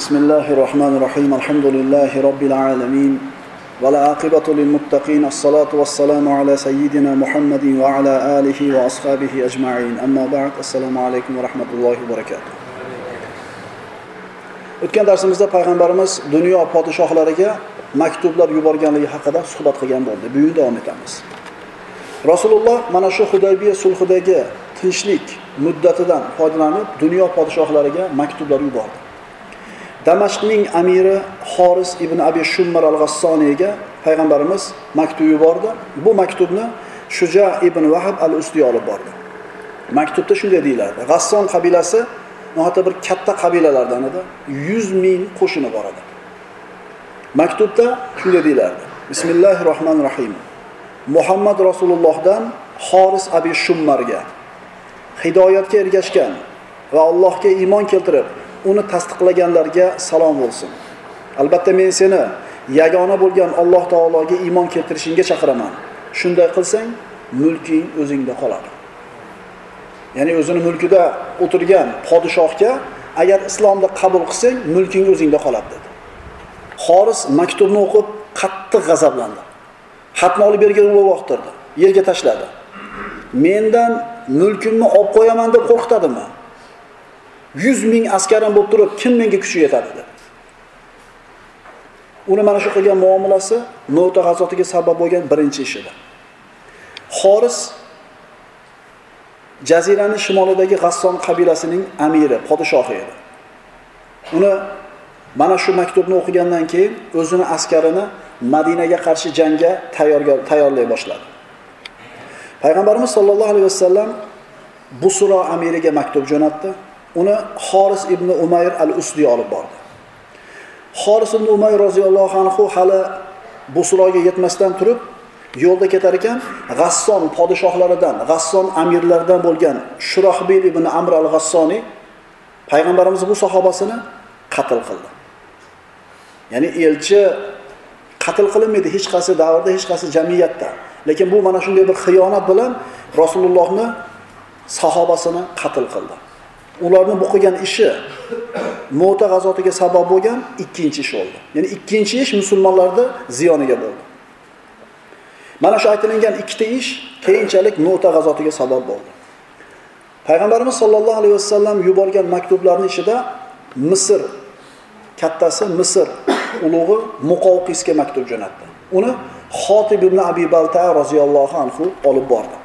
بسم الله الرحمن الرحيم الحمد لله رب العالمين والعاقبة للمتقين الصلاة والسلام على سيدنا محمد وعلى آله وأصحابه أجمعين أما بعد السلام عليكم ورحمة الله وبركاته o'tgan darsimizda payg'ambarimiz dunyo podshohlariga maktublar yuborganligi haqida suhbat qilgan bo'ldi bugun davom etamiz rasululloh mana shu hudaybiya sulhidagi tinchlik muddatidan foydalanib dunyo podshohlariga maktublar yubordi Damashqning amiri xoris ibn abi shummar al g'assoniyga payg'ambarimiz maktub yubordi. Bu maktubni shuja ibn vahab al ustiy olib bordi. Maktubda shunday deyiladi. G'asson qabilasi nihoyatda bir katta qabilalardan edi. Yuz ming qo'shini bor edi. Maktubda shunday deyilardi bismillahi rohmanir rohim muhammad rasulullohdan xoris abi shummarga hidoyatga ergashgan va allohga iymon keltirib uni tasdiqlaganlarga salom bo'lsin. Albatta men seni yagona bo'lgan alloh taologa iymon keltirishingga chaqiraman. Shunday qilsang mulking o'zingda qoladi. Ya'ni o'zini mulkida o'tirgan podshohga agar islomni qabul qilsang mulking o'zingda qoladi dedi. Xoris maktubni o'qib qattiq g'azablandi. Xatni olib yerga uloqtirdi yerga tashladi. Mendan mulkimni olib qo'yaman deb qo'rqitadimi? Yuz ming askarim bo'lib turib kim menga kuchi yetadi dedi. Uni mana shu qilgan muomalasi Nota g'azotiga sabab bo'lgan birinchi ish edi. Xoris jazirani shimolidagi g'asson qabilasining amiri podshohi edi. Uni mana shu maktubni o'qigandan keyin o'zini askarini madinaga qarshi jangga tayyorlay boshladi. Payg'ambarimiz sollallohu alayhi vasallam busro amiriga maktub jo'natdi. Uni xoris ibn umayr al usdiy olib bordi. Xoris ibn umayr roziyallohu anhu hali busroga yetmasdan turib yo'lda ketar ekan g'asson podshohlaridan g'asson amirlaridan bo'lgan shurohbil ibn amr al g'assoniy payg'ambarimiz bu sahobasini qatl qildi. Ya'ni elchi qatl qilinmaydi hech qaysi davrda hech qaysi jamiyatda. Lekin bu mana shunday bir xiyonat bilan rasulullohni sahobasini qatl qildi. Ularni bu qilgan ishi mo'ta g'azotiga sabab bo'lgan ikkinchi ish bo'ldi ya'ni ikkinchi ish musulmonlarni ziyoniga bo'ldi. Mana shu aytilingan ikkita ish keyinchalik mo'ta g'azotiga sabab bo'ldi. Payg'ambarimiz sollallohu alayhi vasallam yuborgan maktublarni ichida misr kattasi misr ulug'i muqovqisga maktub jo'natdi. Uni xotib ibn abi balta roziyallohu anhu olib bordi.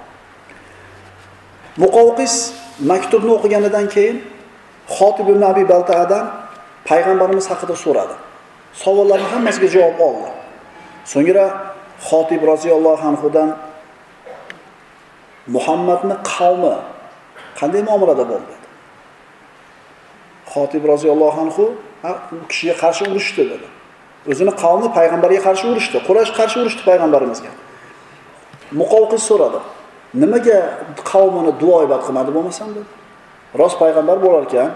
Muqovqis maktubni o'qiganidan keyin xotib ibn abi baltaadan payg'ambarimiz haqida so'radi. Savollarni hammasiga javob oldi. So'ngra xotib roziyallohu anhudan muhammadni qavmi qanday muomalada bo'ldi? Xotib roziyallohu anhu u kishiga qarshi urushdi dedi. O'zini qavmi payg'ambarga qarshi urushdi quraysh qarshi urushdi payg'ambarimizga. Muqovqis so'radi. Nimaga qavmini duo ibodat qilmadi bo'lmasam dedi. Rost payg'ambar bo'lar ekan.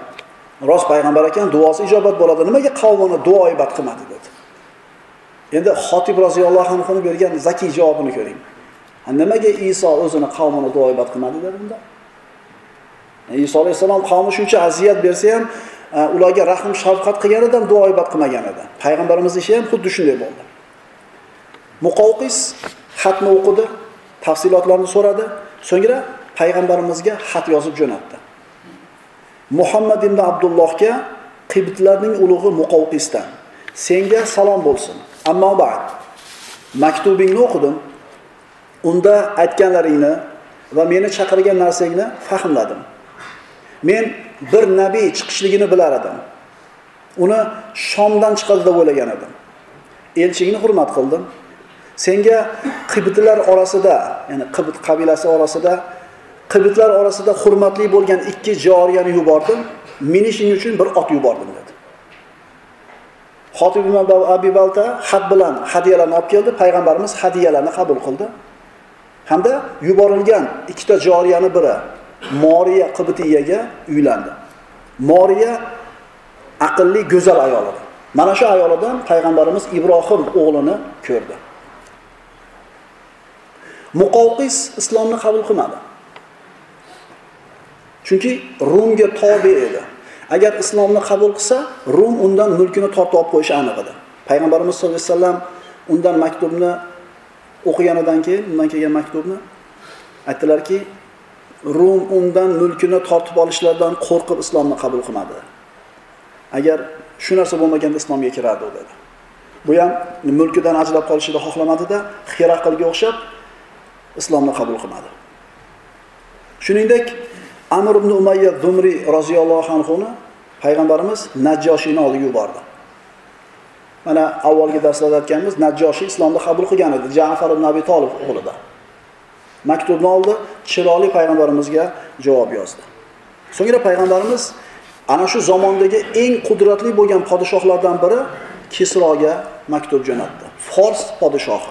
Rost payg'ambar ekan duosi ijobat bo'ladi. Nimaga qavmini duo ibodat qilmadi dedi. Endi xotib roziyallohu anhuni bergan zakiy javobini ko'ring. Nimaga iso o'zini qavmini duo ibodat qilmadi dedi bunda? Iso alayhissalom qavmi shuncha aziyat bersa ham ularga rahm shafqat qilganidan duo ibodat qilmagan edi. Payg'ambarimizni ishi ham xuddi shunday bo'ldi. Muqovqis xatni o'qidi. Tafsilotlarni so'radi. So'ngra payg'ambarimizga xat yozib jo'natdi. Muhammad ibn abdullohga qibtlarning ulug'i muqovqisdan senga salom bo'lsin. Ammo ba'd. Maktubingni o'qidim. Unda aytganlaringni va meni chaqirgan narsangni fahmladim. Men bir nabiy chiqishligini bilar edim. Uni shomdan chiqadi deb o'ylagan edim. Elchingni hurmat qildim. Senga qibitlar orasida ya'ni qibit qabilasi orasida qibitlar orasida hurmatli bo'lgan ikki joriyani yubordim minishing uchun bir ot yubordim dedi. Xotib abi balta xat bilan hadyalarni olib keldi. Payg'ambarimiz hadyalarni qabul qildi. Hamda yuborilgan ikkita joriyani biri moriya qibitiyaga uylandi. Moriya aqlli go'zal ayol edi mana shu ayolidan payg'ambarimiz ibrohim o'g'lini ko'rdi. Muqovqis islomni qabul qilmadi. Chunki rumga tobe edi. Agar islomni qabul qilsa rum undan mulkini tortib olib qo'yishi aniq edi. Payg'ambarimiz sollallohu alayhi vasallam undan maktubni o'qiganidan keyin undan kelgan maktubni aytdilarki rum undan mulkini tortib olishlaridan qo'rqib islomni qabul qilmadi. Agar shu narsa bo'lmaganda islomga kirardi u dedi. Bu ham mulkidan ajrab qolishni xohlamadida hiraqilga o'xshab islomni qabul qilmadi. Shuningdek amr ibn umayya dumriy roziyallohu anhuni payg'ambarimiz najjoshiyni oldiga yubordi. Mana avvalgi darslarda aytganmiz najjoshiy islomni qabul qilgan edi jafar ibn abi tolib o'g'lida. Maktubni oldi chiroyli payg'ambarimizga javob yozdi. So'ngra payg'ambarimiz ana shu zamondagi eng qudratli bo'lgan podshohlardan biri kisroga maktub jo'natdi. Fors podshohi.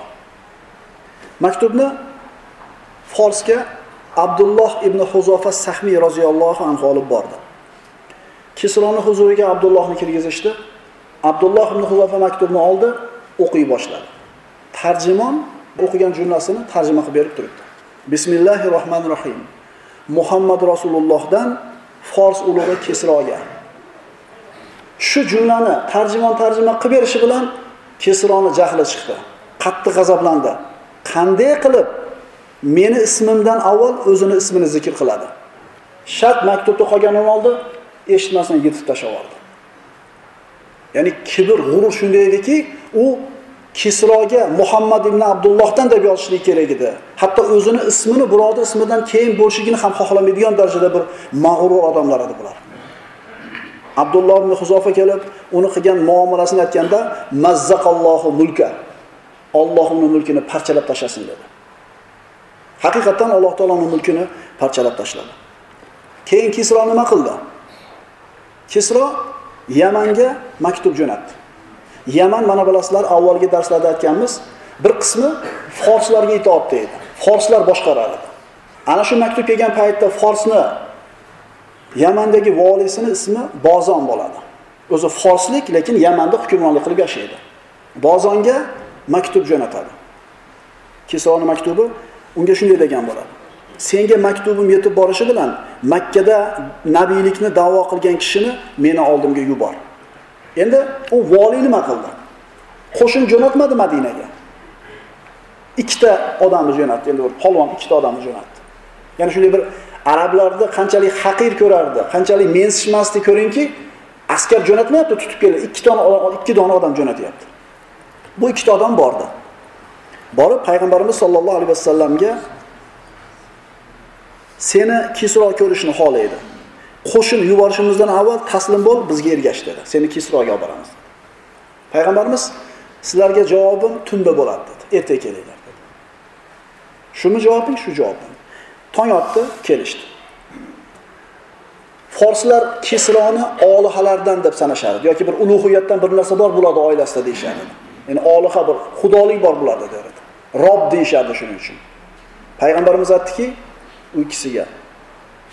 Maktubni forsga abdulloh ibn huzofa sahmiy roziyallohu anhu olib bordi. Kisroni huzuriga abdullohni kirgizishdi. Abdulloh ibn huzofa maktubni oldi o'qiy boshladi. Tarjimon o'qigan jumlasini tarjima qilib berib turibdi. Bismillahir rohmanir rohim muhammad rasulullohdan fors ulug'i Kisroga. shu jumlani tarjimon tarjima qilib berishi bilan Kisroning jahli chiqdi. Qattiq g'azablandi. Qanday qilib meni ismimdan avval o'zini ismini zikr qiladi. Shart maktubda qolganini oldi eshitmasdan yetib tashlab yubordi ya'ni kibr g'urur shunday ediki u kisroga muhammad ibn abdullohdan deb yozishlik kerak edi. Hatto o'zini ismini birovni ismidan keyin bo'lishligini ham xohlamaydigan darajada bir mag'rur odamlar edi bular. Abdulloh ibn huzofa kelib uni qilgan muomalasini aytganda mazzaqallohu mulka. Olloh uni mulkini parchalab tashlasin dedi. Haqiqatdan alloh taoloni mulkini parchalab tashladi. Keyin kisro nima qildi? Kisro yamanga maktub jo'natdi. Yaman mana bilasizlar avvalgi darslarda aytganmiz bir qismi forslarga itoatda edi. Forslar boshqarar edi ana shu maktub kelgan paytda forsni yamandagi voliysini ismi bozon bo'ladi. O'zi forslik lekin yamanda hukmronlik qilib yashaydi. Bozonga maktub jo'natadi. Kisroni maktubi unga shunday degan bo'ladi. Senga maktubim yetib borishi bilan makkada nabiylikni da'vo qilgan kishini meni oldimga yubor endi u voliy nima qildi? Qo'shin jo'natmadi madinaga. Ikkita odamni jo'natdi. Endi bir polvon ikkita odamni jo'natdi. Ya'ni shunday bir arablarni qanchalik haqir ko'rardi qanchalik mensishmasdi ko'ringki askar jo'natmayapti tutib kelib ikki dona ikki dona odam jo'natyapti. Bu ikkita odam bordi. Borib payg'ambarimiz sollallohu alayhi vasallamga seni kisro ko'rishni xohlaydi. Qo'shin yuborishimizdan avval taslim bo'l bizga ergash dedi. Seni kisroga olib boramiz payg'ambarimiz sizlarga javobim tunda bo'ladi dedi. Ertaga kelinglar dedi. Shumi javobing shu javobim tong otdi kelishdi. Forslar kisroni olihalardan deb sanashardi yoki bir ulug'iyatdan bir narsa bor bularni oilasida deyishardi. Ya'ni oliha bir xudolik bor bularda derdi rob deyishadi shuning uchun. Payg'ambarimiz aytdiki u kishisiga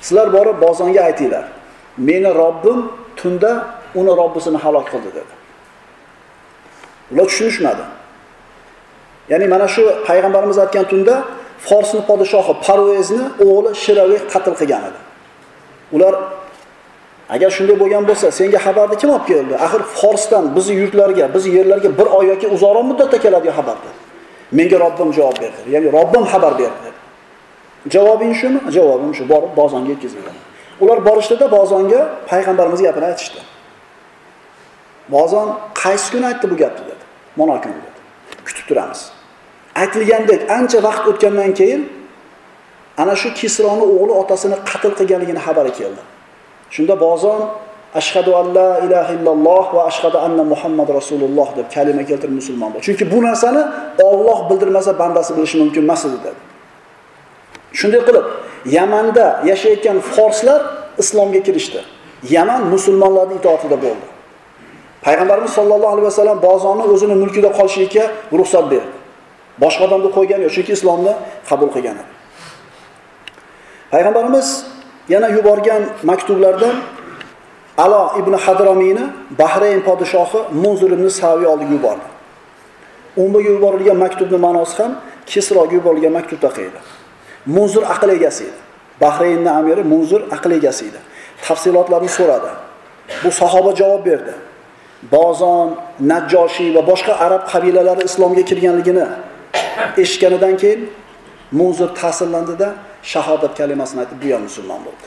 sizlar borib bozonga aytinglar. Meni robbim tunda uni robbisini halok qildi dedi. Ular tushunishmadi. Ya'ni mana shu payg'ambarimiz aytgan tunda forsni podshohi parvezni o'g'li shiraviy qatl qilgan edi. Ular agar shunday bo'lgan bo'lsa senga xabarni kim olib keldi? Axir forsdan bizni yurtlarga bizni yerlarga bir oy yoki uzoqroq muddatda keladigan dedi menga robbim javob berdi. Ya'ni robbim xabar berdi. Javobing shumi? Javobim shu. Borib bozonga yetkazilgan. Ular borishdida bozonga payg'ambarimiz gapini aytishdi. Bozon qaysi kuni aytdi bu gapni dedi. Mana kuni dedi. Kutib turamiz. Aytilgandek ancha vaqt o'tgandan keyin ana shu kisroni o'g'li otasini qatl qilganligini xabari keldi. Shunda bozon ashhadu an la ilaha illalloh va ashhadu anna muhammad rasululloh deb kalima keltirib musulmon bo'l chunki bu narsani olloh bildirmasa bandasi bilishi mumkin emas edi dedi. Shunday qilib yamanda yashayotgan forslar islomga kirishdi. Yaman musulmonlarni itoatida bo'ldi. Payg'ambarimiz sollallohu alayhi vasallam bozorni o'zini mulkida qolishiga ruxsat berdi. Boshqa odamni qo'ygani yo'q chunki islomni qabul qilgan edi. Payg'ambarimiz yana yuborgan maktublardan alo ibn Hadromiyni bahrayn podshohi munzir ibn saviy oldiga yubordi unga yuborilgan maktubning ma'nosi ham kisroga yuborilgan maktubda qaydi. munzir aql egasi edi Bahraynning amiri munzir aql egasi edi tafsilotlarni so'radi Bu sahoba javob berdi. Bozon, Najjoshiy va boshqa arab qabilalari islomga kirganligini eshitganidan keyin Munzir ta'sirlandida shahodat kalimasini aytib bu ham musulmon bo'ldi.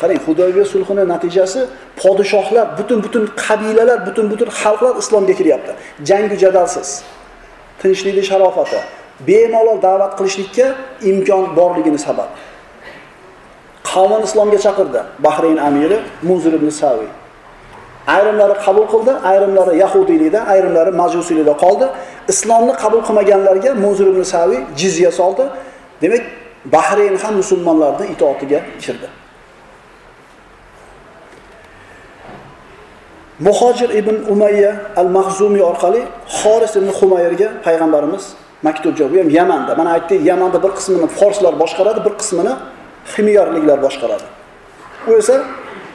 Qarang, hudoybiya sulhini natijasi podshohlar, butun butun qabilalar, butun butun xalqlar islomga kiryapti. Jangu jadalsiz. Tinchlikni sharofati, bemalol da'vat qilishlikka imkon borligini sabab. Qavmini islomga chaqirdi. Bahrayn amiri Munzir ibn Saviy. Ayrimlari qabul qildi, ayrimlari yahudiylikda, ayrimlari majusiylikda qoldi. Islomni qabul qilmaganlarga Munzir ibn Saviy jizya soldi. Demak, Bahrayn ham musulmonlarning itoatiga kirdi. Muhojir ibn Umayya al mahzumiy orqali Xoris ibn humayrga payg'ambarimiz maktub jo'b. Bu ham Yamanda. Mana aytdik, Yamanda bir qismini forslar boshqaradi, bir qismini ximiyorliklar boshqaradi. U esa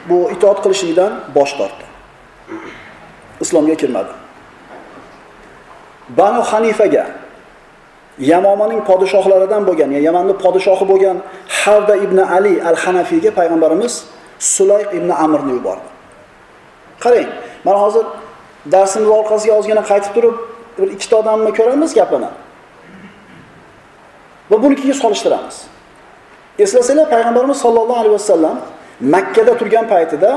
bu itoat qilishlikdan bosh tortdi. islomga kirmadi. Banu Hanifaga Yamomaning podshohlaridan bo'lgan, ya'ni Yamanning podshohi bo'lgan Havda ibn Ali al-Hanafiyga payg'ambarimiz Sulayq ibn Amrni yubordi. Qarang, mana hozir darsimiz orqasiga ozgina qaytib turib, bir ikkita odamni ko'ramiz gapini. Va bunikiga solishtiramiz. Eslasanglar, payg'ambarimiz sollallohu alayhi vasallam Makka da turgan paytida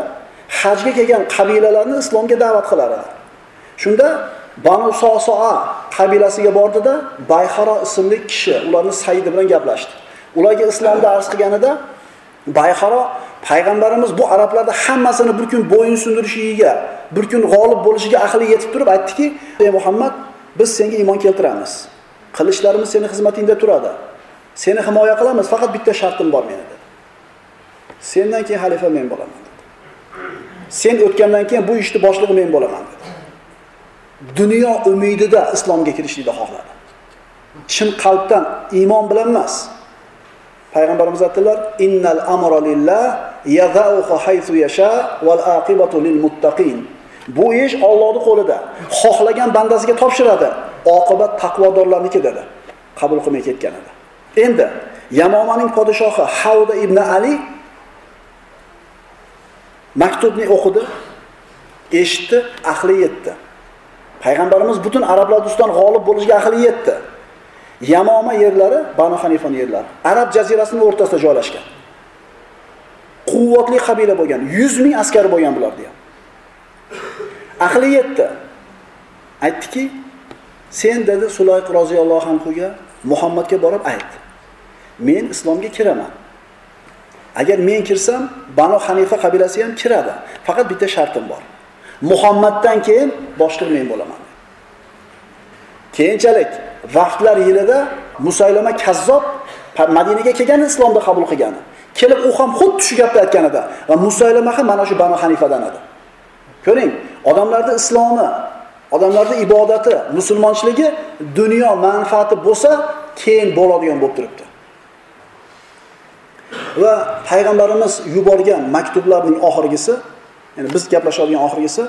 hajga kelgan qabilalarni islomga da'vat qilar edi. Shunda Banu Sosoa qabilasiga bordida Bayxaro ismli kishi ularni Said bilan gaplashdi. Ularga islomni arz qilganida Bayxaro payg'ambarimiz bu arablarda hammasini bir kun bo'yin sindirishiga bir kun g'olib bo'lishiga aqli yetib turib aytdiki: "Ey Muhammad, biz senga iymon keltiramiz. Qilishlarimiz seni xizmatingda turadi. Seni himoya qilamiz, faqat bitta shartim bor meni" dedi. Sendan keyin xalifa men bo'laman. dedi sen o'tgandan keyin bu ishni boshlig'i men bo'laman dedi. Dunyo umidida islomga kirishlikni xohladi. Chin qalbdan iymon bilan emas. Payg'ambarimiz aytdilar: "Innal amro lillah yadha'uhu haythu yasha wal aqibatu lil muttaqin." Bu ish Allohning qo'lida. Xohlagan bandasiga topshiradi. Oqibat taqvodorlarniki dedi. Qabul qilmay ketgan edi. Endi Yamomaning podshohi Havda ibn Ali maktubni o'qidi, eshitdi, aqli yetdi. Payg'ambarimiz butun arablar ustidan g'olib bo'lishga aqli yetdi. Yamoma yerlari Banu Hanifon yerlari. Arab jazirasining o'rtasida joylashgan. Quvvatli qabila bo'lgan, 100 ming askari bo'lgan bular deya. Aqli yetdi. Aytdiki, sen dedi Sulayq roziyallohu anhuga Muhammadga borib ayt. Men islomga kiraman. Agar men kirsam, Banu Hanifa qabilasi ham kiradi. Faqat bitta shartim bor. Muhammaddan keyin boshliq men bo'laman. Keyinchalik vaqtlar yilida Musaylama Kazzob Madinaga kelgani islomda qabul qilgani. Kelib u ham xuddi shu gapni aytganida va Musaylama ham mana shu Banu Hanifadan edi. Ko'ring, odamlarni islomi, odamlarni ibodati, musulmonchiligi dunyo manfaati bo'lsa, keyin bo'ladigan bo'lib turibdi. va payg'ambarimiz yuborgan maktublarning oxirgisi ya'ni biz gaplashadigan oxirgisi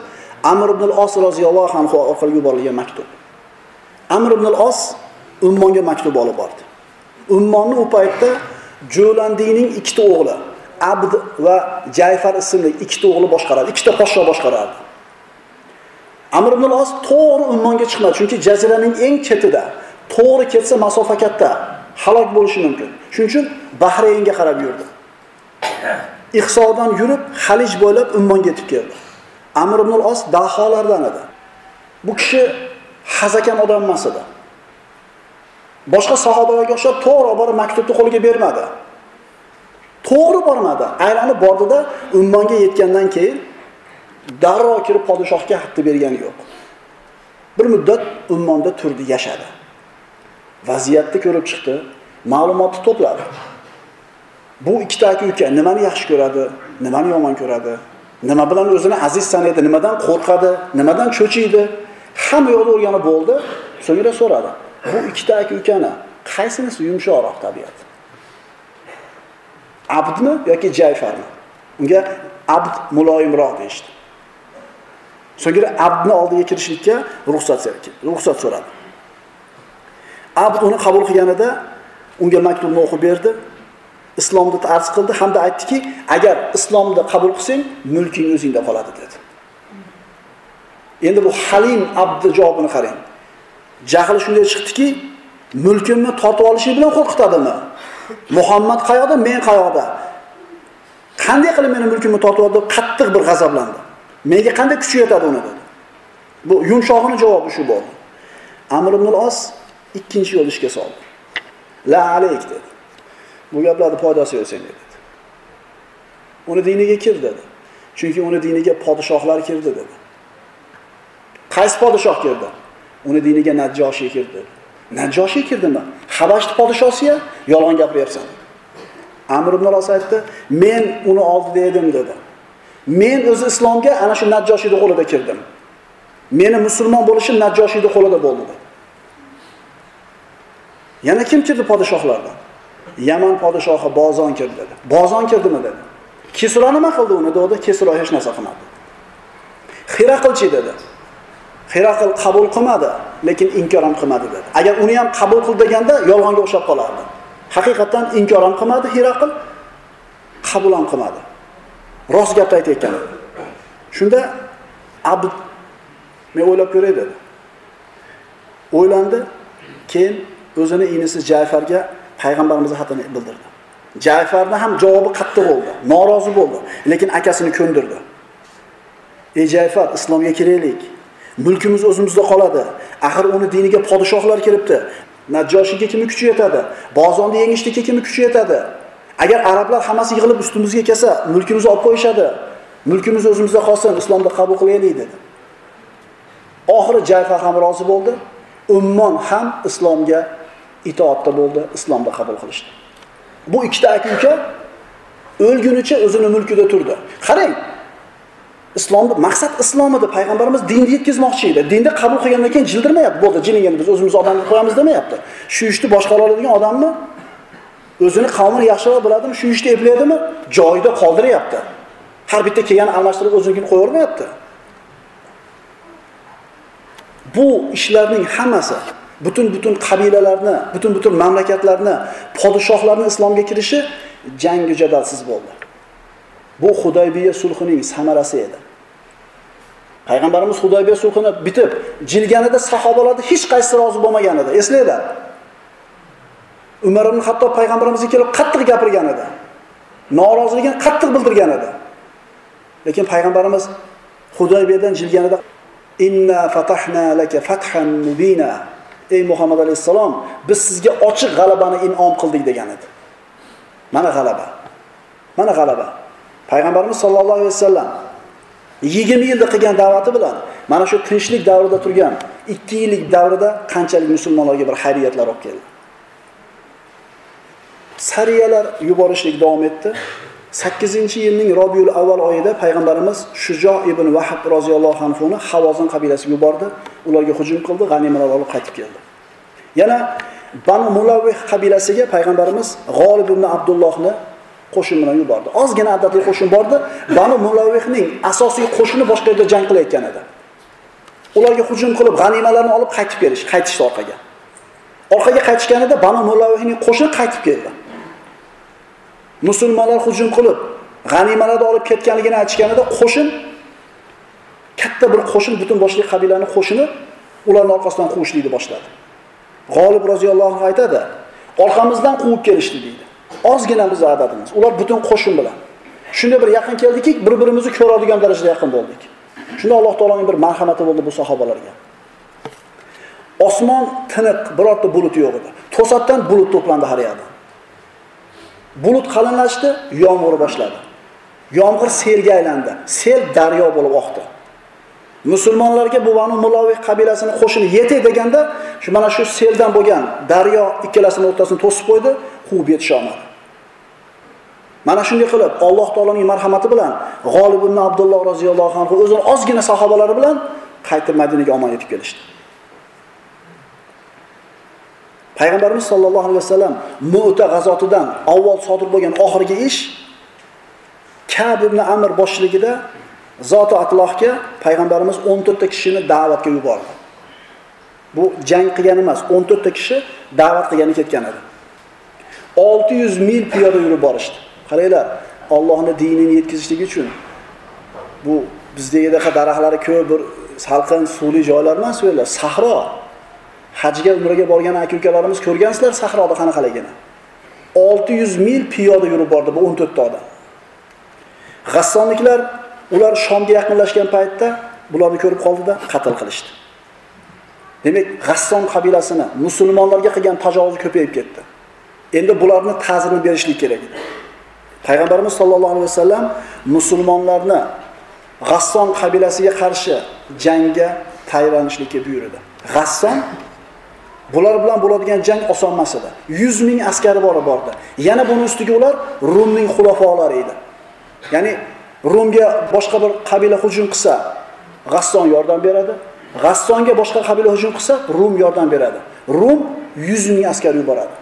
amr ibn al-os roziyallohu anhu orqali yuborilgan maktub amr ibn al-os ummonga maktub olib bordi ummonni u paytda jo'landiyning ikkita o'g'li abd va jayfar ismli ikkita o'g'li boshqaradi ikkita podsho boshqarardi amr ibn al-os to'g'ri ummonga chiqmadi chunki jaziraning eng chetida to'g'ri ketsa masofa katta halok bo'lishi mumkin. Shuning uchun Bahraynga qarab yurdi. Ihsodan yurib, Xalij bo'ylab Ummonga yetib keldi. Amr ibn al-Os daholardan edi. Bu kishi hazakam odam emas edi. Boshqa sahobalarga o'xshab to'g'ri borib maktubni qo'liga bermadi. To'g'ri bormadi. Aylanib bordida Ummonga yetgandan keyin darrov kirib podshohga xatni bergani yo'q. Bir muddat Ummonda turdi, yashadi. vaziyatni ko'rib chiqdi, ma'lumotni to'pladi. Bu ikkita aka-uka nimani yaxshi ko'radi, nimani yomon ko'radi, nima bilan o'zini aziz sanaydi, nimadan qo'rqadi, nimadan cho'chiydi, hamma yoqni o'rganib bo'ldi. So'ngra so'radi. Bu ikkita aka-ukani qaysinisi yumshoqroq tabiat? Abdmi yoki Jayfarmi? Unga Abd muloyimroq deyishdi. So'ngra Abdni oldiga kirishlikka ruxsat ruxsat so'radi. Abd uni qabul qilganida unga maktubni o'qib berdi. islomni arz qildi hamda aytdiki agar islomni qabul qilsang mulking o'zingda qoladi dedi endi bu halim abdi javobini qarang jahli shunday chiqdiki mulkimni tortib olishi bilan qo'rqitadimi? Muhammad qayoqda men qayoqda? Qanday qilib meni mulkimni tortib oldi deb qattiq bir g'azablandi. Menga qanday kuchi yetadi uni dedi. Bu yumshog'ini javobi shu bo'ldi. Amr ibn os ikkinchi yo'l ishga soldi. La alayk dedi. Bu gaplarni foydasi yo'q senga dedi. Uni diniga kir dedi. Chunki uni diniga podshohlar kirdi dedi. Qaysi podshoh kirdi? Uni diniga najjoshiy kirdi. Najjoshiy kirdimi? Habashni podshosiya? Yolg'on gapiryapsan. Amr ibn os aytdi men uni oldida edim dedi. Men o'zi islomga ana shu najjoshiyni qo'lida kirdim. Meni musulmon bo'lishim najjoshiyni qo'lida bo'ldi yana kim kirdi podshohlardan yaman podshohi bozon kirdi dedi. Bozon kirdimi? dedi. Kisro nima qildi uni? dedi. Kisro hech narsa qilmadi. Qilchi dedi. Herakl qabul qilmadi, lekin inkor ham qilmadi dedi. Agar uni ham qabul qil deganda yolg'onga o'xshab qolardi. Haqiqatan inkor ham qilmadi Herakl, qabul ham qilmadi. Rost gapni aytayotgan. Shunda Abd men o'ylab ko'ray dedi. O'ylandi, keyin o'zini inisi Jayfarga payg'ambarimiz xatini bildirdi. Jayfarning ham javobi qattiq bo'ldi, norozi bo'ldi, lekin akasini ko'ndirdi. Ey Jayfar, islomga kiraylik. Mulkimiz o'zimizda qoladi. Axir uni diniga podshohlar kiribdi. Najjoshiga kimni kuchi yetadi? Bozonni yengishlikka kimni kuchi yetadi? Agar arablar hammasi yig'ilib ustimizga kelsa mulkimizni olib qo'yishadi. Mulkimiz o'zimizda qolsin islomda qabul qilaylik dedi. Oxiri jayfa ham rozi bo'ldi. Ummon ham islomga itoatda bo'ldi islomda qabul qilishdi. Bu ikkita aka uka o'lgunicha o'zini mulkida turdi. Qarang islomni maqsad islom edi payg'ambarimiz dinni yetkazmoqchi edi. Dinni qabul qilgandan keyin jildirmayapti. Bo'ldi jiling biz o'zimizni odam qilib qo'yamiz demayapti. Shu ishni boshqara oladigan odammi? O'zini qavmini yaxshiroq biladimi? Shu ishni eplaydimi? Joyida qoldiryapti. Har bitta kelgan almashtirib o'zinikini qo'yavermayapti bu ishlarning hammasi butun butun qabilalarni butun butun mamlakatlarni podshohlarni islomga kirishi jangu jadalsiz bo'ldi. Bu Hudaybiya sulhining samarasi edi. Payg'ambarimiz Hudaybiya sulhini bitib, jilganida sahobalarda hech qaysi rozi bo'lmagan edi. Eslanglar. Umar ibn Hattob payg'ambarimizga kelib qattiq gapirgan edi. Noroziligini qattiq bildirgan edi. Lekin payg'ambarimiz Hudaybiyadan jilganida inna fatahna laka fathan mubina ey Muhammad alayhissalom biz sizga ochiq g'alabani in'om qildik degan edi. Mana g'alaba. Mana g'alaba. Payg'ambarimiz sollallohu alayhi vasallam yigirma yilda qilgan da'vati bilan mana shu tinchlik davrida turgan ikki yillik davrida qanchalik musulmonlarga bir xayriyatlar olib keldi. Sariyalar yuborishlik davom etdi. Sakkizinchi yilning robiul avval oyida payg'ambarimiz shujo ibn vahab roziyallohu anhuni havozin qabilasiga yubordi. Ularga hujum qildi g'animalar olib qaytib keldi. Yana banu mulavvih qabilasiga payg'ambarimiz g'olib ibn abdullohni qo'shin bilan yubordi. Ozgina adadli qo'shin bordi. Banu mulavvihning asosiy qo'shini boshqa yerda jang qilayotgan edi. Ularga hujum qilib g'animalarni olib qaytib kelish qaytishdi orqaga. Orqaga qaytishganida banu mulavvihning qo'shini qaytib keldi. Musulmonlar hujum qilib g'animalarni olib ketganligini aytishganida qo'shin katta bir qo'shin butun boshli qabilani qo'shini ularni orqasidan quvishlikni boshladi. G'olib roziyallohu anhu aytadi orqamizdan quvib kelishdi deydi. Ozgina bizni adadimiz ular butun qo'shin bilan. Shunday bir yaqin keldiki bir birimizni ko'radigan darajada yaqin bo'ldik. Shunda alloh taoloning bir marhamati bo'ldi bu sahobalarga. Osmon tiniq birorta bulut yo'q edi. To'satdan bulut to'plandi har yoqdan bulut qalinlashdi yomg'ir boshladi. Yomg'ir selga aylandi. Sel daryo bo'lib oqdi. Musulmonlarga bu banu muloviy qabilasini qo'shini yetay deganda shu mana shu seldan bo'lgan daryo ikkalasini o'rtasini to'sib qo'ydi quvib yetisholmadi. Mana shunday qilib alloh taoloning marhamati bilan g'olib ibn abdulloh roziyallohu anhu o'zini ozgina sahobalari bilan qaytib madinaga omon yetib kelishdi. Payg'ambarimiz sollallohu alayhi vasallam mu'ta g'azotidan avval sodir bo'lgan oxirgi ish kab ibn amr boshchiligida zoti atlohga payg'ambarimiz 14 ta kishini da'vatga yubordi. Bu jang qilgan emas 14 ta kishi da'vat qilgani ketgan edi. 600 mil piyoda yurib borishdi. Qaranglar, Allohning dinini yetkazishlik uchun bu bizdagi daraxtlari ko'p bir salqin suvli joylar emas u yerlar, sahro. Hajga umraga borgan aka-ukalarimiz ko'rgansizlar sahroda qanaqaligini. 600 mil piyoda yurib bordi bu 14 ta odam. G'assonliklar ular Shomga yaqinlashgan paytda bularni ko'rib qoldida qatl qilishdi. Demak, G'asson qabilasini musulmonlarga qilgan tajovuzi ko'payib ketdi. Endi bularni ta'zirini berishlik kerak edi. Payg'ambarimiz sollallohu alayhi vasallam musulmonlarni G'asson qabilasiga qarshi jangga tayyorlanishlikka buyurdi. G'asson bular bilan bo'ladigan jang oson emas edi. 100 ming askari bor bordi. Yana buni ustiga ular Rumning xulafolari edi. Ya'ni Rumga boshqa bir qabila hujum qilsa, G'asson yordam beradi. G'assonga boshqa qabila hujum qilsa, Rum yordam beradi. Rum 100 ming askar yuboradi.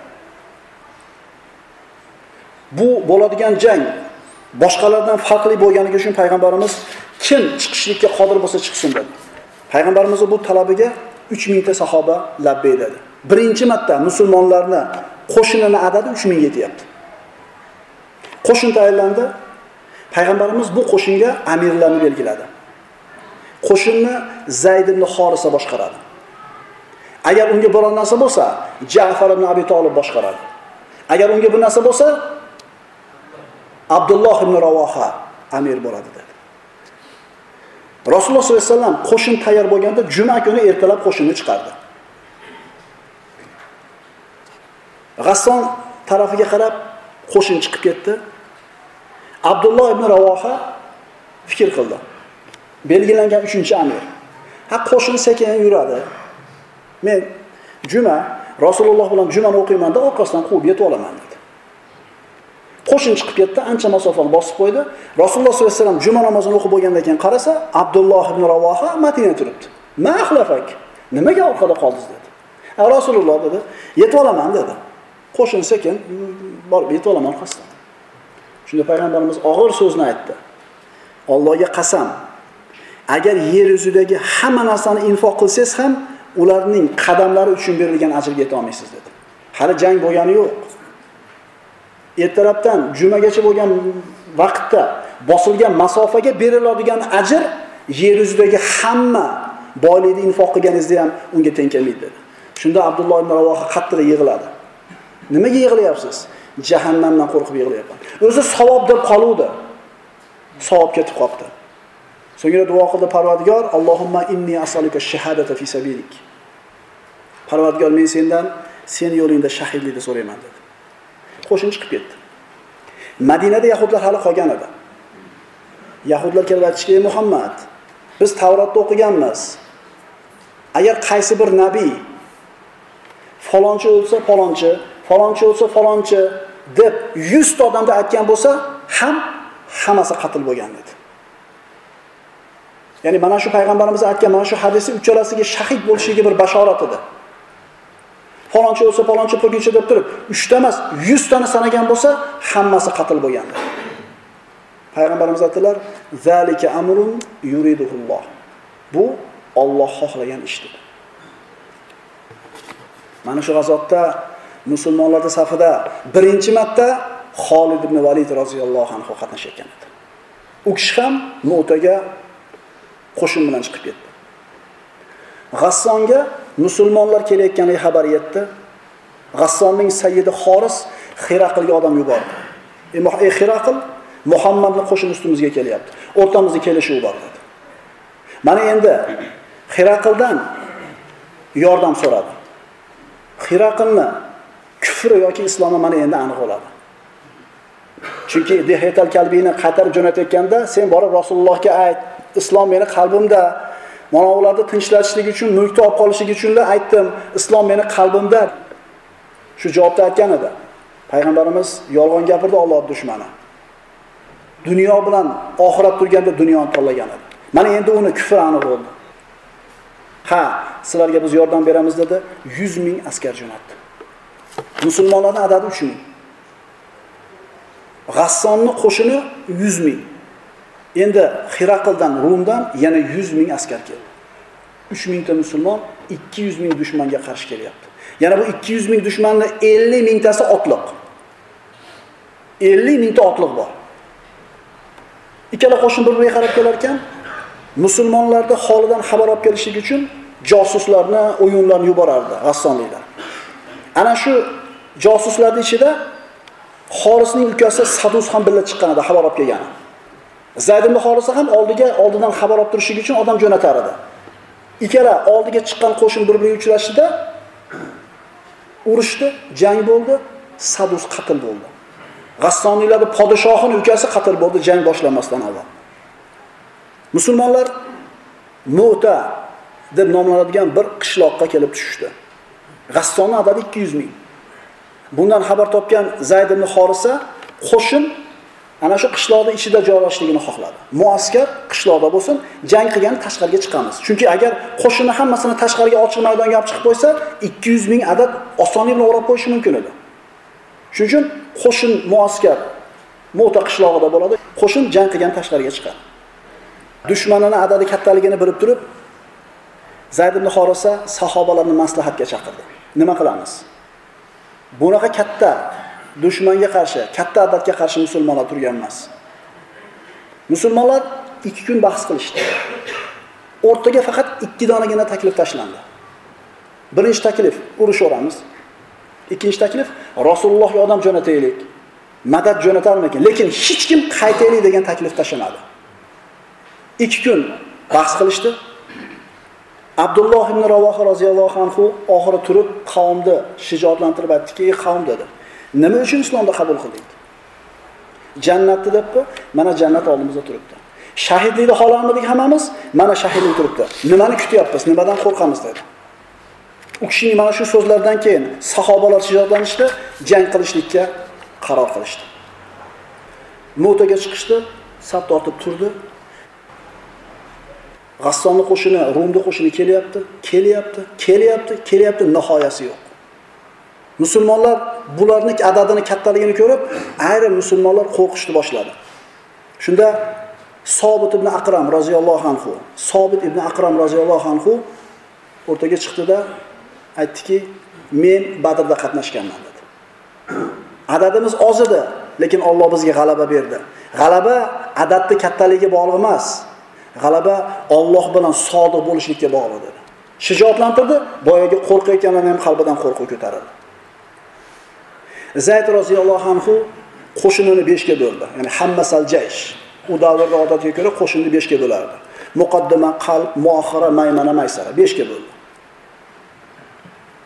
Bu bo'ladigan jang boshqalardan farqli bo'lganligi uchun payg'ambarimiz kim chiqishlikka qodir bo'lsa chiqsin dedi. Payg'ambarimiz bu talabiga 3000 ta sahoba labbay dedi. Birinchi marta musulmonlarni qo'shinini adadi 3000 yetyapti. Qo'shin tayyorlandi. Payg'ambarimiz bu qo'shinga amirlarni belgiladi. Qo'shinni Zayd ibn Xorisa boshqaradi. Agar unga biror narsa bo'lsa, Ja'far ibn Abi Talib boshqaradi. Agar unga bu narsa bo'lsa, Abdulloh ibn Ravoha amir bo'ladi dedi. Rasululloh sollallohu alayhi vasallam qo'shin tayyor bo'lganda juma kuni ertalab qo'shinni chiqardi. G'asson tarafiga qarab qo'shin chiqib ketdi. Abdulloh ibn Ravoha fikr qildi. Belgilangan 3-amir. Ha qo'shin sekin yuradi. Men juma Rasululloh bilan jumani o'qiymanda orqasidan quvib yetib olaman dedi. Qo'shin chiqib ketdi, ancha masofani bosib qo'ydi. Rasululloh sollallohu alayhi vasallam juma namozini o'qib bo'lgandan keyin qarasa, Abdulloh ibn Ravoha Madinada turibdi. "Ma xilafak? Nimaga orqada qoldingiz?" dedi. "A Rasululloh" dedi, "Yetib olaman" dedi. Qo'shin sekin borib yetib olaman orqasidan. Shunda payg'ambarimiz og'ir so'zni aytdi. Allohga qasam, agar yer yuzidagi hamma narsani infoq qilsangiz ham ularning qadamlari uchun berilgan ajrga yeta olmaysiz dedi. Hali jang bo'lgani yo'q. Ertalabdan jumagacha bo'lgan vaqtda bosilgan masofaga beriladigan ajr yer yuzidagi hamma boylikni infoq qilganingizda ham unga teng kelmaydi dedi. Shunda Abdulloh ibn Ravoha qattiq yig'ladi. Nimaga yig'layapsiz? Jahannamdan qo'rqib yig'layapman. O'zi savob deb qoluvdi. Savob ketib qolibdi So'ngra duo qildi Parvardigor, Allohumma inni as'aluka shahadata fi sabilik. Parvardigor men sendan sen yo'lingda shahidlikni so'rayman dedi. Qo'shin chiqib ketdi. Madinada yahudlar hali qolgan edi. Yahudlar kelib aytishdi: "Muhammad, biz Tavrotda o'qiganmiz. Agar qaysi bir nabiy falonchi o'lsa falonchi, falonchi o'lsa falonchi deb 100 ta odamga aytgan bo'lsa, ham hammasi qatl bo'lgan dedi. Ya'ni mana shu payg'ambarimiz aytgan mana shu hadisi uchalasiga shahid bo'lishiga bir bashorat edi. Falonchi o'lsa, falonchi pulguncha deb turib, 3 ta emas, 100 sanagan bo'lsa, hammasi qatl bo'lgandi. Payg'ambarimiz aytdilar: "Zalika amrun yuriduhulloh." Bu Alloh xohlagan ish dedi. Mana shu g'azotda musulmonlarni safida birinchi marta Xolid ibn Valid roziyallohu anhu qatnashayotgan edi. U kishi ham Mu'taga qo'shin bilan chiqib ketdi. G'assonga musulmonlar kelayotganligi xabar yetdi. G'assonning sayyidi Xoris Xiraqlga odam yubordi. Ey e, Xiraql, Muhammadning qo'shin ustimizga kelyapti. O'rtamizda kelishuv bor dedi. Mana endi Xiraqldan yordam so'radi. Xiraqlni kufri yoki islomi mana endi aniq bo'ladi. Chunki Dehetal kalbiyni qaytarib jo'natayotganda sen borib Rasulullohga ayt, islom meni qalbimda, Mana ularni tinchlatishlik uchun, mulkni olib qolishlik uchunlar aytdim, islom meni qalbimda. Shu javobda aytgan edi. Payg'ambarimiz yolg'on gapirdi Alloh dushmani. Dunyo bilan oxirat turganda dunyoni tanlagan edi. Mana endi uni kufri aniq bo'ldi. Ha, sizlarga biz yordam beramiz dedi, 100 ming askar jo'natdi. Musulmonlarning adadi uch ming. G'assonni qo'shini 100 ming. Endi Xiraqldan Rumdan yana 100 ming askar keldi. 3 mingta musulmon 200 ming dushmanga qarshi kelyapti. Yana bu 200 ming dushmanni 50 mingtasi otliq. 50 mingta otliq bor. Ikkala qo'shin bir-biriga qarab kelar ekan, musulmonlarni holidan xabar olib kelishlik uchun josuslarni, o'yinlarni yuborardi g'assonliklar. Ana shu josuslarning ichida Xorisning ukasi Sadus ham birga chiqqan edi, xabar olib kelgan. Zayd ibn Xorisa ham oldiga oldidan xabar olib turishlik uchun odam jo'natar edi. Ikkala oldiga chiqqan qo'shin bir-biriga uchrashdi urushdi, jang bo'ldi, Sadus qatl bo'ldi. G'assoniylarning podshohining ukasi qatl bo'ldi jang boshlanmasdan avval. Musulmonlar Mu'ta deb nomlanadigan bir qishloqqa kelib tushishdi. G'assonni adadi 200 ming. Bundan xabar topgan Zayd ibn Xorisa qo'shin ana shu qishloqning ichida joylashligini xohladi. Muaskar qishloqda bo'lsin, jang qilgan tashqariga chiqamiz. Chunki agar qo'shinni hammasini tashqariga ochiq maydonga olib chiqib qo'ysa, 200 ming adad osonlik bilan o'rab qo'yishi mumkin edi. Shuning uchun qo'shin muaskar Mota qishlog'ida bo'ladi. Qo'shin jang qilgan tashqariga chiqadi. Dushmanini adadi kattaligini bilib turib, Zayd ibn Xorisa sahobalarni maslahatga chaqirdi. Nima qilamiz? Bunaqa katta dushmanga qarshi, katta adadga qarshi musulmonlar turgan emas. Musulmonlar 2 kun bahs qilishdi. O'rtaga faqat 2 donagina taklif tashlandi. Birinchi taklif urushaveramiz. Ikkinchi taklif Rasulullohga odam jo'nataylik. Madad jo'natarmikin, lekin hech kim qaytaylik degan taklif tashlamadi 2 kun bahs qilishdi. Abdulloh ibn Ravoha roziyallohu anhu oxiri turib qavmni shijoatlantirib aytdiki, qavm dedi. Nima uchun islomda qabul qildik? Jannatni debmi? Mana jannat oldimizda turibdi. Shahidlikni xohlarmidik hammamiz? Mana shahidlik turibdi. Nimani kutyapmiz? Nimadan qo'rqamiz dedi. U kishining mana shu so'zlaridan keyin sahobalar shijoatlanishdi, jang qilishlikka qaror qilishdi. Mo'taga chiqishdi, sap tortib turdi, G'assonni qo'shini, Rumni qo'shini kelyapti, kelyapti, kelyapti, kelyapti, nihoyasi yo'q. Musulmonlar bularning adadini kattaligini ko'rib, ayrim musulmonlar qo'rqishni boshladi. Shunda Sobit ibn Aqram roziyallohu anhu, Sobit ibn Aqram roziyallohu anhu o'rtaga chiqdida aytdiki, men Badrda qatnashganman dedi. Adadimiz oz edi, lekin Alloh bizga g'alaba berdi. G'alaba adadni kattaligiga bog'liq emas, G'alaba Alloh bilan sodiq bo'lishlikka bog'liq dedi. Shijoatlantirdi, boyaga qo'rqayotganlarni ham qalbidan qo'rquv ko'tarildi. Zayd roziyallohu anhu qo'shinini 5 ga bo'ldi. Ya'ni hamma jaysh. U davrda odatiga ko'ra qo'shinni 5 ga bo'lardi. Muqaddima, qalb, muohira maymana, maysara 5 ga bo'ldi.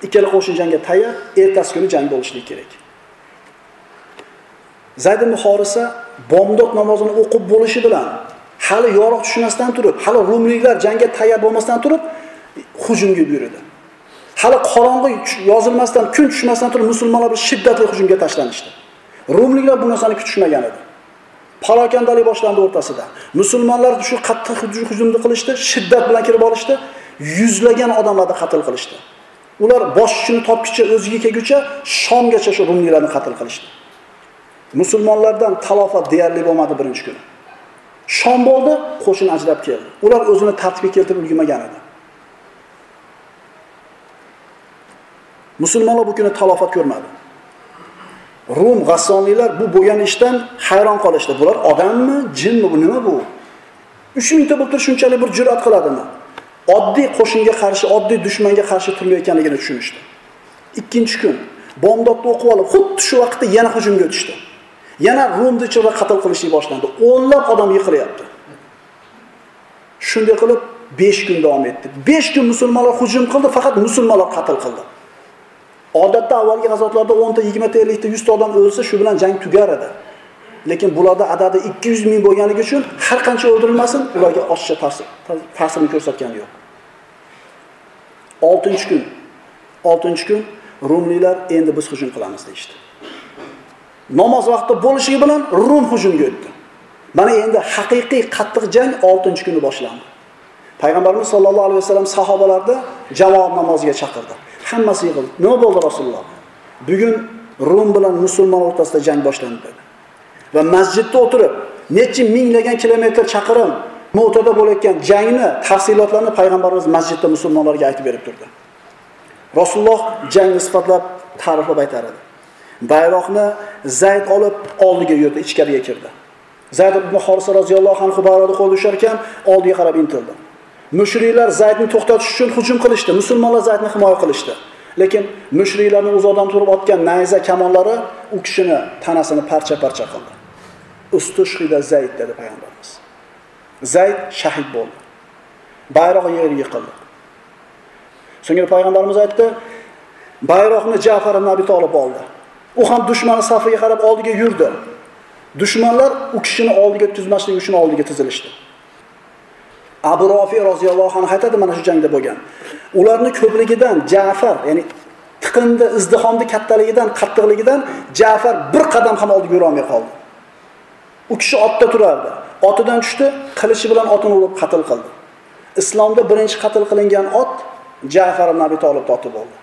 Ikkala qo'shin jangga tayyor, ertasi kuni jang bo'lishi kerak. Zayd ibn Horisa bomdod namozini o'qib bo'lishi bilan hali yorug' tushmasdan turib, hali rumliklar jangga tayyor bo'lmasdan turib hujumga buyurdi. Hali qorong'i yozilmasdan, kun tushmasdan turib musulmonlar bir shiddatli hujumga tashlanishdi. Rumliklar bu narsani kutishmagan edi. palokandalik boshlandi o'rtasida. Musulmonlar shu qattiq hujumni qilishdi, shiddat bilan kirib olishdi, yuzlagan odamlarni qatl qilishdi. Ular boshchini topkicha o'ziga kelguncha Shomgacha shu rumliklarni qatl qilishdi. Musulmonlardan talofat deyarli bo'lmadi birinchi kuni. Shom bo'ldi, qo'shin ajrab keldi. Ular o'zini tartibga keltirib ulgurmagan edi. Musulmonlar bu kuni talofat ko'rmadi. Rum g'assoniylar bu bo'lgan ishdan hayron qolishdi. Bular odammi, jinmi, bu nima bu? uch mingta bo'lib shunchalik bir jur'at qiladimi? Oddiy qo'shinga qarshi, oddiy dushmanga qarshi turmayotganligini tushunishdi. Ikkinchi kun bomdodni o'qib olib, xuddi shu vaqtda yana hujumga o'tishdi. Yana Rumni ichida qatl qilishlik boshlandi. O'nlab odam yiqilyapti. Shunday qilib 5 kun davom etdi. 5 kun musulmonlar hujum qildi, faqat musulmonlar qatl qildi. Odatda avvalgi g'azotlarda 10 ta, 20 ta, 50 ta, 100 ta odam o'lsa, shu bilan jang tugar edi. Lekin bularda adadi 200 ming bo'lganligi uchun har qancha o'ldirilmasin, ularga oshiqcha ta'sir ta'sirini ko'rsatgani yo'q. 6-kun 6-kun Rumliklar endi biz hujum qilamiz deydi. namoz vaqti bo'lishi bilan Rum hujumga o'tdi. Mana endi haqiqiy qattiq jang 6-kuni boshlandi. Payg'ambarimiz sollallohu alayhi vasallam sahobalarni jamoat namoziga chaqirdi. Hammasi yig'ildi. Nima bo'ldi Rasululloh? Bugun Rum bilan musulmon o'rtasida jang boshlandi dedi. Va masjidda o'tirib, necha minglagan kilometr chaqirim Mo'tada bo'layotgan jangni tafsilotlarini payg'ambarimiz masjidda musulmonlarga aytib berib turdi. Rasululloh jangni sifatlab ta'riflab aytar edi. Bayroqni Zayd olib oldiga yurdi, ichkariga kirdi. Zayd ibn Horisa roziyallohu anhu bayroqni qo'lda ushlar ekan, oldiga qarab intildi. Mushriklar Zaydni to'xtatish uchun hujum qilishdi, musulmonlar Zaydni himoya qilishdi. Lekin mushriklarning uzoqdan turib otgan nayza kamonlari u kishini tanasini parcha-parcha qildi. Ustushhida Zayd dedi payg'ambarimiz. Zayd shahid bo'ldi. Bayroq yerga yiqildi. So'ngra payg'ambarimiz aytdi, bayroqni Ja'far ibn Abi Talib oldi. U ham dushmani safiga qarab oldiga yurdi. Dushmanlar u kishini oldiga tuzmaslik uchun oldiga tizilishdi. Abu rofiy roziyallohu anhu aytadi mana shu jangda bo'lgan. ularni ko'pligidan Ja'far, ya'ni tiqindi, izdihomni kattaligidan, qattiqligidan Ja'far bir qadam ham oldiga yura olmay qoldi. U kishi otda turardi. Otidan tushdi, qilichi bilan otini urib qatl qildi. Islomda birinchi qatl qilingan ot Ja'far ibn Abi Talib oti bo'ldi.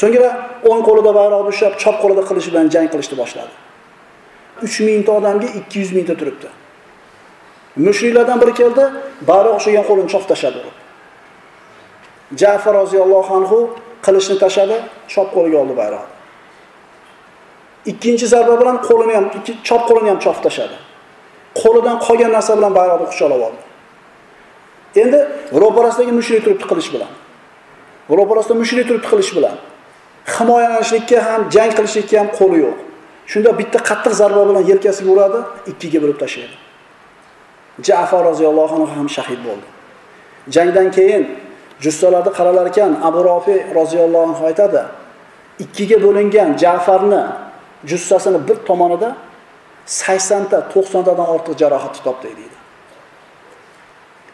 So'ngra o'ng qo'lida bayroqni ushlab, chop qo'lida qilichi bilan jang qilishni boshladi. 3000 ta odamga 200 mingta turibdi. Mushriklardan biri keldi, bayroq o'xshagan qo'lini chop tashladi. Ja'far roziyallohu anhu qilichni tashladi, chop qo'liga oldi bayroqni. Ikkinchi zarba bilan qo'lini ham, chop qo'lini ham chop tashladi. Qo'lidan qolgan narsa bilan bayroqni quchoqlab oldi. Endi ro'parasidagi mushrik turibdi qilish bilan. Ro'parasida mushrik turibdi qilish bilan. Himoyalanishlikka ham, jang qilishlikka ham qo'li yo'q. Shunda bitta qattiq zarba bilan yelkasiga uradi, ikkiga bo'lib tashlaydi. Ja'far roziyallohu anhu ham shahid bo'ldi. Jangdan keyin jussalarni qaralar ekan, Abu Rofi roziyallohu anhu aytadi, ikkiga bo'lingan Ja'farni jussasini bir tomonida 80 ta, 90 tadan ortiq jarohat topdi deydi.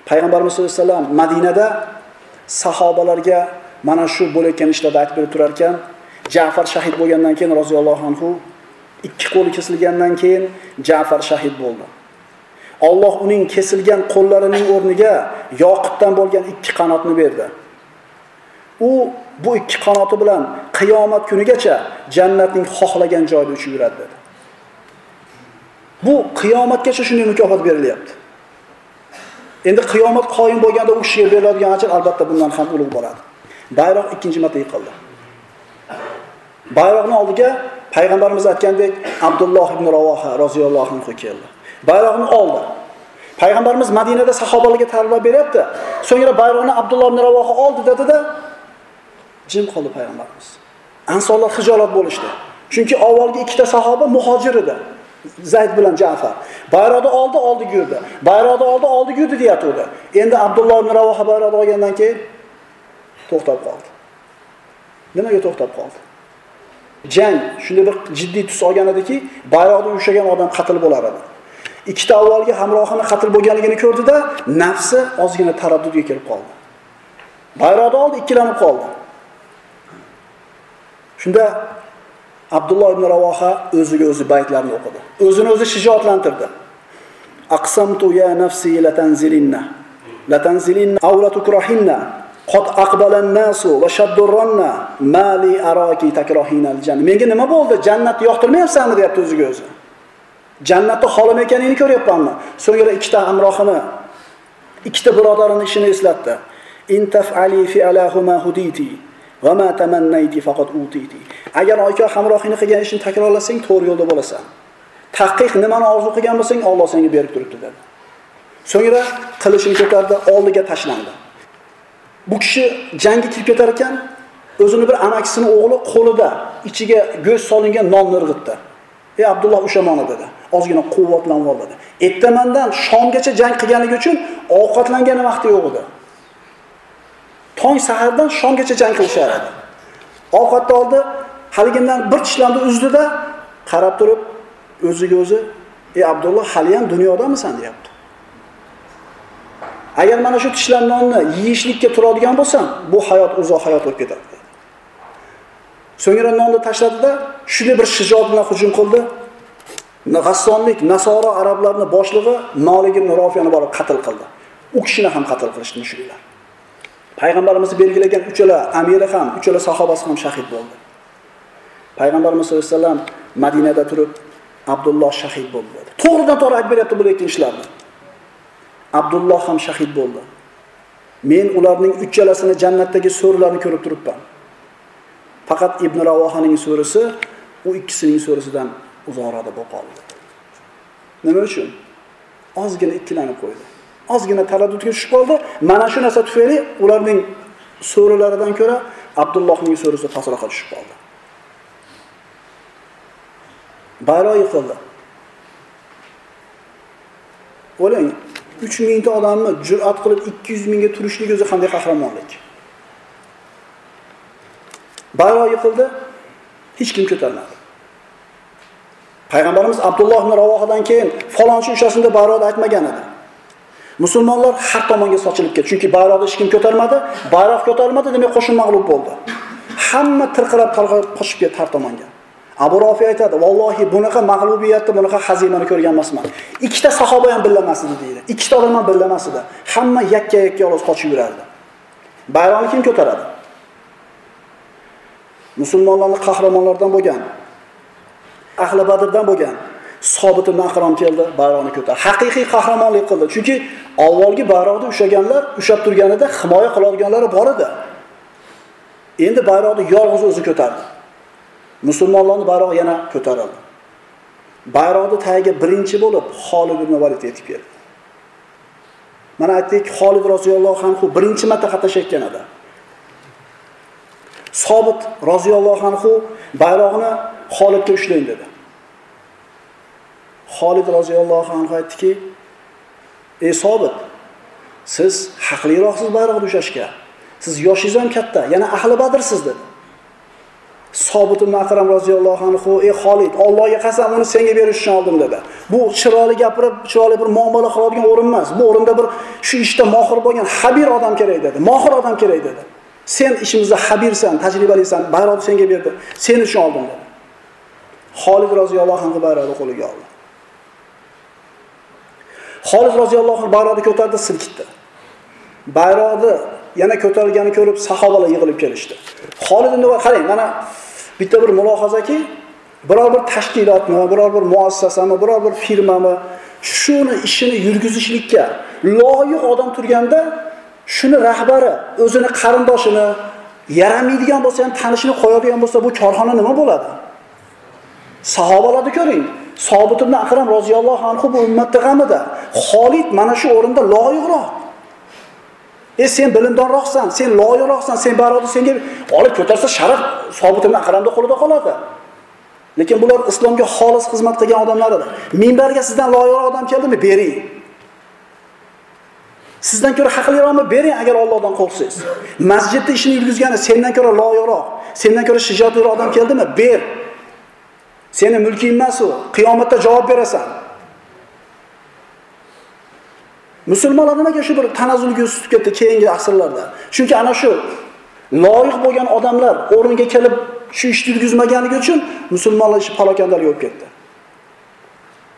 Payg'ambarimiz sollallohu alayhi vasallam Madinada sahobalarga mana shu bo'layotgan ishlarda aytib berib turar ekan, Ja'far shahid bo'lgandan keyin roziyallohu anhu ikki qo'li kesilgandan keyin Ja'far shahid bo'ldi. Alloh uning kesilgan qo'llarining o'rniga yoqutdan bo'lgan ikki qanotni berdi. U bu ikki qanoti bilan qiyomat kunigacha jannatning xohlagan joyida uchib yuradi dedi. Bu qiyomatgacha shunday mukofot berilyapti. Endi qiyomat qoyim bo'lganda u kishiga beriladigan ajr albatta bundan ham ulug' bo'ladi. Bayroq ikkinchi marta yiqildi. Bayroqning oldiga payg'ambarimiz aytgandek Abdulloh ibn Ravoha roziyallohu anhu keldi. Bayroqni oldi. Payg'ambarimiz Madinada sahobalarga ta'lim beryapti. So'ngra bayroqni Abdulloh ibn Ravoha oldi dedida jim qoldi payg'ambarimiz. ansonlar hijolat bo'lishdi. Chunki avvalgi ikkita sahoba muhojir edi. Zayd bilan Ja'far. Bayroqni oldi, oldi yurdi. Bayroqni oldi, oldi yurdi deyatdi. Endi Abdulloh ibn Ravoha bayroqni olgandan keyin to'xtab qoldi. Nimaga to'xtab qoldi? Jang shunday bir jiddiy tus olgan ediki, bayroqni ushlagan odam qatl bo'lar edi. Ikkita avvalgi hamrohini qatl bo'lganligini ko'rdida nafsi ozgina taraddudga kelib qoldi. Bayroqni oldi, ikkilanib qoldi. Shunda Abdulloh ibn Ravoha o'ziga o'zi baytlarni o'qidi. O'zini o'zi shijoatlantirdi. Aqsamtu ya nafsi latanzilinna. Latanzilinna aw latukrahinna. Qad aqbalan nasu va shaddurranna mali araki takrahina jannah. Menga nima bo'ldi? Jannatni yoqtirmayapsanmi deyapti o'ziga o'zi. Jannatda xolim ekanligini ko'ryapmanmi? So'ngra ikkita hamrohini, ikkita birodarini ishini eslatdi. Intaf'ali fi alahuma huditi va ma tamannayti faqat utiti. Agar oyka hamrohini qilgan ishni takrorlasang, to'g'ri yo'lda bo'lasan. Tahqiq nimani orzu qilgan bo'lsang, Alloh senga berib turibdi dedi. So'ngra qilishini ko'tardi, oldiga tashlandi. Bu kishi jangga kirib ketar ekan, o'zini bir amakisini o'g'li qo'lida ichiga go'sht solingan nonni irg'itdi. Ey Abdulloh o'sha mana dedi. Ozgina quvvatlanib ol dedi. Ertamandan shomgacha jang qilganligi uchun ovqatlangani vaqti yo'q edi. Tong sahardan shomgacha jang qilishar edi. Ovqatni oldi, haligindan bir tishlamni uzdida qarab turib o'ziga o'zi, "Ey Abdulloh, hali ham dunyodamisan?" deyapti. Agar mana shu tishlamnonni yeyishlikka turadigan bo'lsam, bu hayot uzoq hayot bo'lib ketadi. So'ngra nonni tashladida, shunday bir shijoat bilan hujum qildi. G'assonlik Nasoro arablarni boshlig'i noligi ibn Rofiyani borib qatl qildi. U kishini ham qatl qilishdi mushuklar Payg'ambarimiz belgilagan uchala amiri ham, uchala sahobasi ham shahid bo'ldi. Payg'ambarimiz sollallohu alayhi vasallam Madinada turib Abdulloh shahid bo'ldi dedi. To'g'ridan to'g'ri aytib beryapti bo'layotgan ishlarni. Abdulloh ham shahid bo'ldi. Men ularning uchalasini jannatdagi so'rlarini ko'rib turibman. Faqat Ibn Ravohaning surasi u ikkisining so'risidan uzoqroqda bo'lib qoldi. Nima uchun? Ozgina ikkilanib qo'ydi. Ozgina taraddudga tushib qoldi. Mana shu narsa tufayli ularning so'rilaridan ko'ra Abdullohning so'risi pastroqqa tushib qoldi. Bayroq yiqildi. O'ylang, uch mingta odamni jur'at qilib 200 mingga turishlik o'zi qanday qahramonlik. Bayroq yiqildi, hech kim ko'tarmadi. Payg'ambarimiz Abdulloh ibn Ravohadan keyin falonchi ushasida bayroqni aytmagan edi. Musulmonlar har tomonga sochilib ketdi, chunki bayroqni hech kim ko'tarmadi, bayroq ko'tarilmadi, demak qo'shin mag'lub bo'ldi. Hamma tirqirab tarqab qochib ketdi har tomonga. Abu Rafi aytadi, "Vallohi bunaqa mag'lubiyatni, bunaqa hazimani ko'rgan emasman. Ikkita sahoba ham bilamas edi" deydi. Ikkita odam ham bilamas edi. Hamma yakka-yakka yolg'iz qochib yurardi. Bayroqni kim ko'taradi? Musulmonlarning qahramonlaridan bo'lgan, ahli Badrdan bo'lgan Sobit ibn Aqrom keldi, bayroqni ko'tardi. Haqiqiy qahramonlik qildi. Chunki avvalgi bayroqni ushaganlar, ushlab turganida himoya qilolganlari bor edi. Endi bayroqni yolg'iz o'zi ko'tardi. Musulmonlarning bayrog'i yana ko'tarildi. Bayroqni tagiga birinchi bo'lib Xolid ibn Valid yetib keldi. Mana aytdik, Xolid roziyallohu anhu birinchi marta qatnashayotgan edi. Sobit roziyallohu anhu bayroqni Xolidga ushlang dedi. Xolid roziyallohu anhu aytdiki: "Ey Sobit, siz haqliroqsiz bayroqni ushashga. Siz yoshingiz ham katta, yana ahli Badrsiz" dedi. Sobit ibn Akram roziyallohu anhu: "Ey Xolid, Allohga qasam, uni senga berish uchun oldim" dedi. Bu chiroyli gapirib, chiroyli bir muomala qiladigan o'rin emas. Bu o'rinda bir shu ishda mohir bo'lgan habir odam kerak dedi. Mohir odam kerak dedi. Sen ishimizda habirsan, tajribalisan, bayroqni senga berdi. Sen uchun oldim dedi. Xolid roziyallohu anhu bayroqni qo'liga oldi. Xolid roziyallohu anhu bayroqni ko'tardi, silkitdi. Bayroqni yana ko'tarilganini ko'rib sahobalar yig'ilib kelishdi. Xolid endi qarang, mana bitta bir mulohazaki, biror bir tashkilotmi, biror bir muassasami, biror bir firmami shuni ishini yurgizishlikka loyiq odam turganda shuni rahbari o'zini qarindoshini yaramaydigan bo'lsa ham tanishini qo'yadigan bo'lsa bu korxona nima bo'ladi? Sahobalarni ko'ring. Sobit ibn Akram roziyallohu anhu bu ummatni g'amida. Xolid mana shu o'rinda loyiqroq. E sen bilimdonroqsan, sen loyiqroqsan, sen baroqni senga olib ko'tarsa sharaf Sobit ibn akramni qo'lida qoladi. Lekin bular islomga xolis xizmat qilgan odamlar edi. Minbarga sizdan loyiqroq odam keldimi? Bering. Sizdan ko'ra haqliroqmi? Bering agar Allohdan qo'rqsangiz. Masjidda ishini yurgizgani sendan ko'ra loyiqroq, sendan ko'ra shijoatliroq odam keldimi? Ber. Seni mulking emas u. Qiyomatda javob berasan. Musulmonlar nimaga shu bir tanazzulga tutib ketdi keyingi asrlarda? Chunki ana shu loyiq bo'lgan odamlar o'rniga kelib shu ishni yurgizmaganligi uchun musulmonlar ishi palokandalik bo'lib ketdi.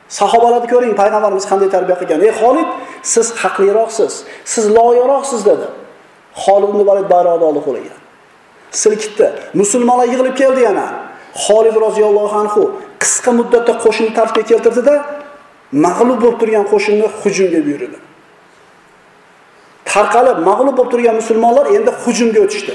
Sahobalarni ko'ring, payg'ambarimiz qanday tarbiya qilgan. "Ey Xolid, siz haqliroqsiz, siz loyiqroqsiz" dedi. Xolid ibn Valid bayroqni oldi qo'liga. Silkitdi. Musulmonlar yig'ilib keldi yana. Xolid roziyallohu anhu qisqa muddatda qo'shinni tartibga keltirdida, mag'lub bo'lib turgan qo'shinni hujumga buyurdi. Tarqalib mag'lub bo'lib turgan musulmonlar endi hujumga o'tishdi.